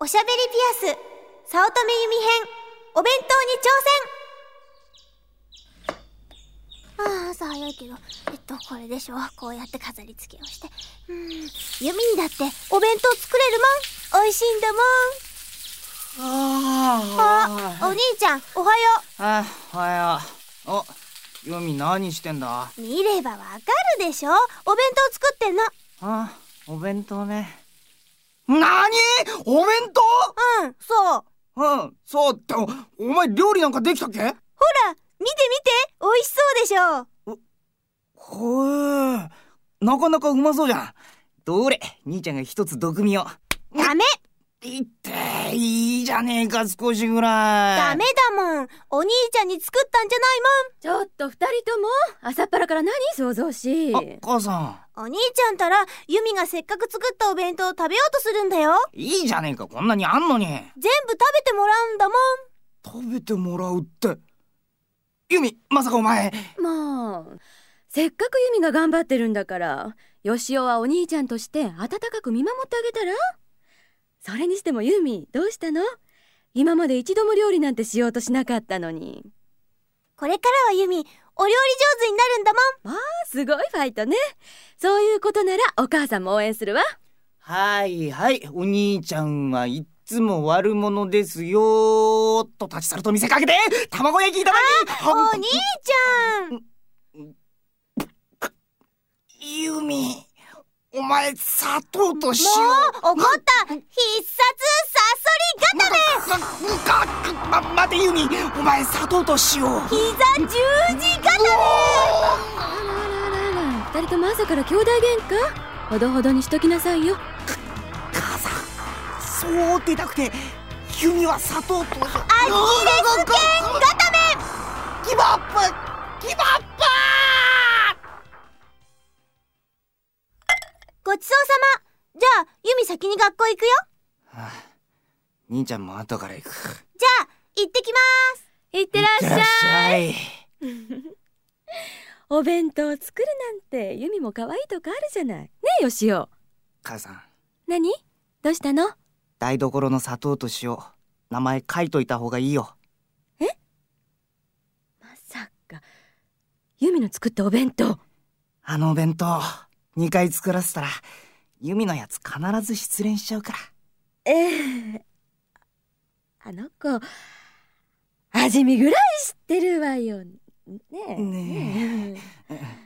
おしゃべりピアス、早乙女由美編、お弁当に挑戦ああ、朝早いけど、えっと、これでしょ。こうやって飾り付けをして。うん、由美にだってお弁当作れるもん。美味しいんだもん。ああ、お兄ちゃん、おはようあ、おはよう。お、ユミ何してんだ。見ればわかるでしょ。お弁当作ってんの。ああ、お弁当ね。なにお弁うん、そう。当うん、そうって、おお前料理なんかできたっけ？ほら、見て見て。美味しそうでしょ。ほえ、なかなかうまそうじゃん。どれ、兄ちゃんが一つ毒味を。ダメ。いって、いいじゃねえか、少しぐらい。ダメだもん。お兄ちゃんに作ったんじゃないちょっと二人とも朝っぱらから何想像し。あ、母さん。お兄ちゃんたらユミがせっかく作ったお弁当を食べようとするんだよいいじゃねえか、こんなにあんのに。全部食べてもらうんだもん食べてもらうって。ユミ、まさかお前。もうせっかくユミが頑張ってるんだからヨシオはお兄ちゃんとして温かく見守ってあげたら？それにしてもユミどうしたの？今まで一度も料理なんてしようとしなかったのにこれからはユミお料理上手になるんだもん。すごいファイトね。そういうことならお母さんも応援するわ。はいはい、お兄ちゃんはいっつも悪者ですよーっと立ち去ると見せかけて、卵焼きいただきお兄ちゃん。ユミ、お前、砂糖と塩。もう怒った必殺サソリ固めか、か、ま、待てユミ、お前、砂糖と塩。膝十字固めあらあらあらあら二人とも朝から兄弟喧嘩ほどほどにしときなさいよ母さん、そう出たくて、ユミは砂糖と塩。アキレごちそうさま。じゃあユミ先に学校行くよ。はあ兄ちゃんも後から行く。じゃあ行ってきまーす。いってらっしゃい。お弁当作るなんてユミも可愛いとこあるじゃない。ねえヨシオ。母さん、何？どうしたの？台所の砂糖と塩、名前書いといた方がいいよ。まさか。ユミの作ったお弁当。あのお弁当、2回作らせたら、ユミのやつ必ず失恋しちゃうから。ええ。あの子味見ぐらい知ってるわよ。ねえ。ねえ